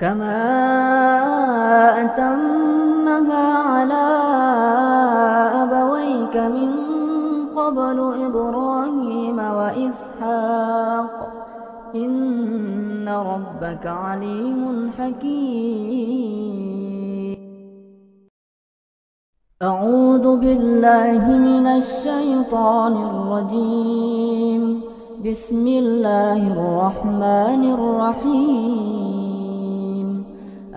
كما أتمها على أبويك من قبل إبراهيم وإسحاق. إن ربك عليم حكيم. أعوذ بالله من الشيطان الرجيم. بسم الله الرحمن الرحيم.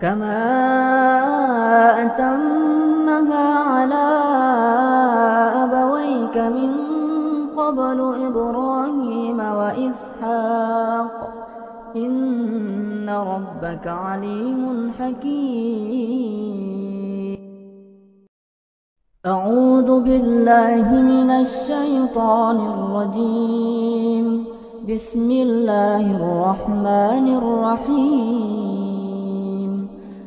كما أتمها على أبويك من قبل إبراهيم وإسحاق. إن ربك عليم حكيم. أعوذ بالله من الشيطان الرجيم. بسم الله الرحمن الرحيم.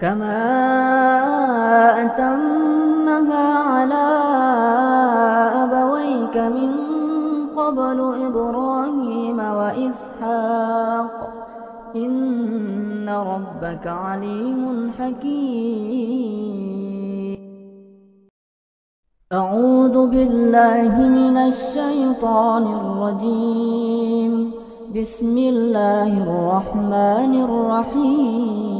كما أتمها على أبويك من قبل إبراهيم وإسحاق. إن ربك عليم حكيم. أعوذ بالله من الشيطان الرجيم. بسم الله الرحمن الرحيم.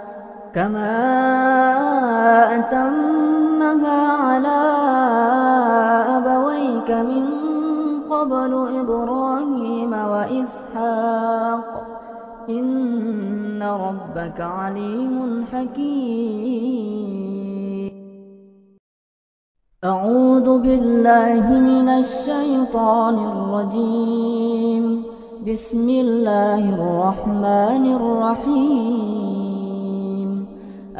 كما أتمها على أبويك من قبل إبراهيم وإسحاق. إن ربك عليم حكيم. أعوذ بالله من الشيطان الرجيم. بسم الله الرحمن الرحيم.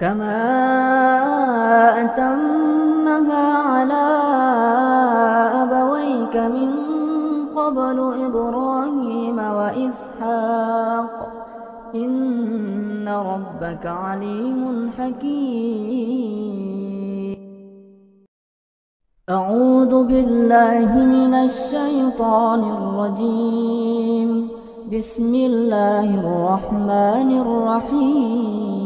كما أتمها على أبويك من قبل إبراهيم وإسحاق. إن ربك عليم حكيم. أعوذ بالله من الشيطان الرجيم. بسم الله الرحمن الرحيم.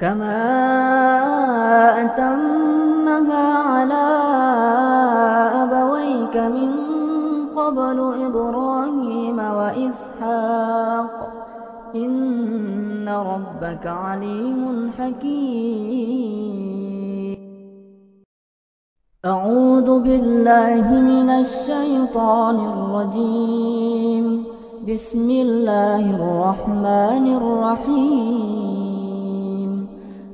كما أتمها على أبويك من قبل إبراهيم وإسحاق. إن ربك عليم حكيم. أعوذ بالله من الشيطان الرجيم. بسم الله الرحمن الرحيم.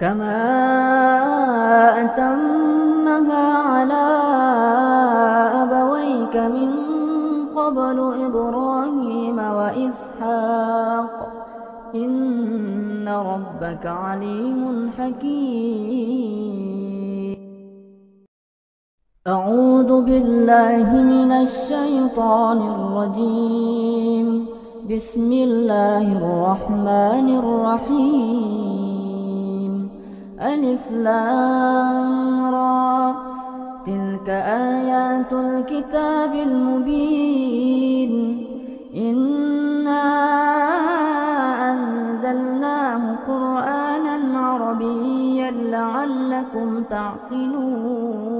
كما أتمها على أبويك من قبل إبراهيم وإسحاق. إن ربك عليم حكيم. أعوذ بالله من الشيطان الرجيم. بسم الله الرحمن الرحيم. ألف را. تلك آيات الكتاب المبين. إِنَّا أنزلناه قرآنا عربيا لعلكم تعقلون.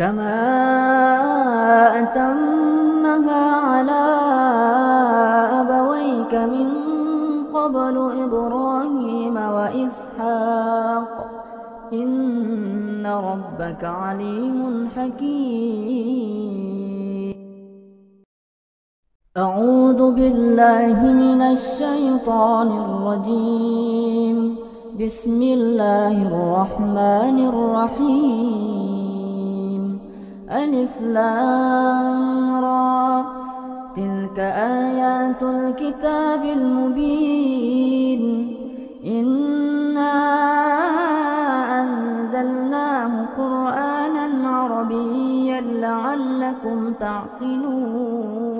كما أتمها على أبويك من قبل إبراهيم وإسحاق. إن ربك عليم حكيم. أعوذ بالله من الشيطان الرجيم. بسم الله الرحمن الرحيم. ألف را. تلك آيات الكتاب المبين. إنا أنزلناه قرآنا عربيا لعلكم تعقلون.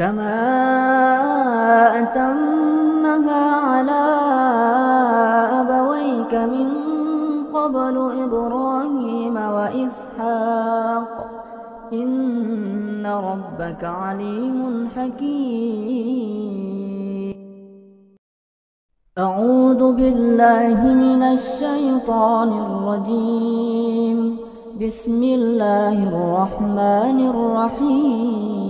كما أتمها على أبويك من قبل إبراهيم وإسحاق. إن ربك عليم حكيم. أعوذ بالله من الشيطان الرجيم. بسم الله الرحمن الرحيم.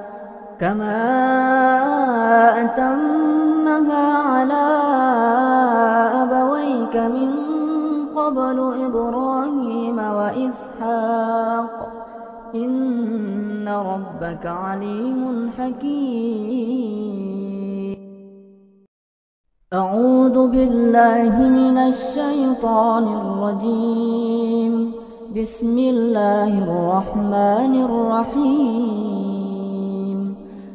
كما أتمها على أبويك من قبل إبراهيم وإسحاق. إن ربك عليم حكيم. أعوذ بالله من الشيطان الرجيم. بسم الله الرحمن الرحيم.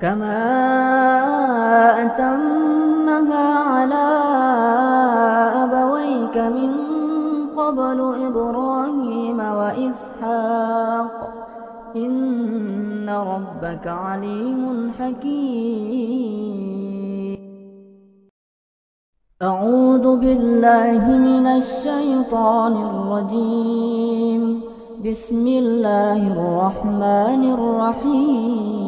كما أتمها على أبويك من قبل إبراهيم وإسحاق. إن ربك عليم حكيم. أعوذ بالله من الشيطان الرجيم. بسم الله الرحمن الرحيم.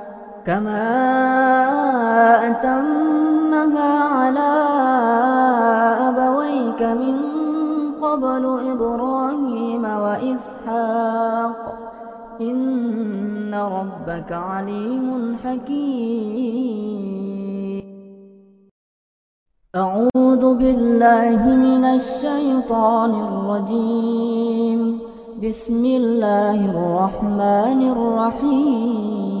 كما أتمها على أبويك من قبل إبراهيم وإسحاق. إن ربك عليم حكيم. أعوذ بالله من الشيطان الرجيم. بسم الله الرحمن الرحيم.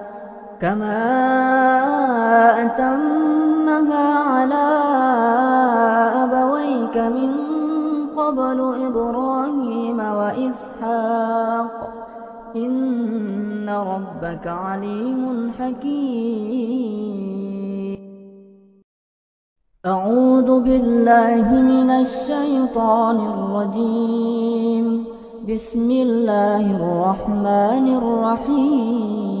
كما أتمها على أبويك من قبل إبراهيم وإسحاق. إن ربك عليم حكيم. أعوذ بالله من الشيطان الرجيم. بسم الله الرحمن الرحيم.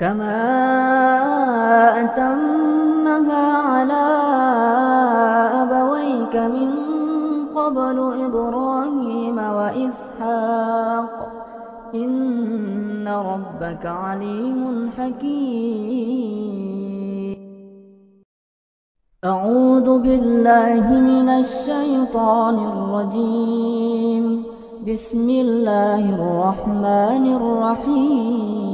كما أتمها على أبويك من قبل إبراهيم وإسحاق. إن ربك عليم حكيم. أعوذ بالله من الشيطان الرجيم. بسم الله الرحمن الرحيم.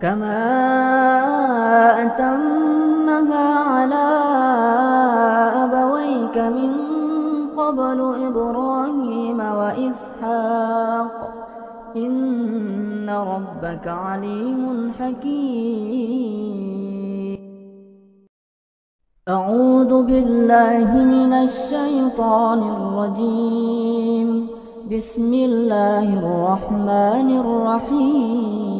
كما أتمها على أبويك من قبل إبراهيم وإسحاق. إن ربك عليم حكيم. أعوذ بالله من الشيطان الرجيم. بسم الله الرحمن الرحيم.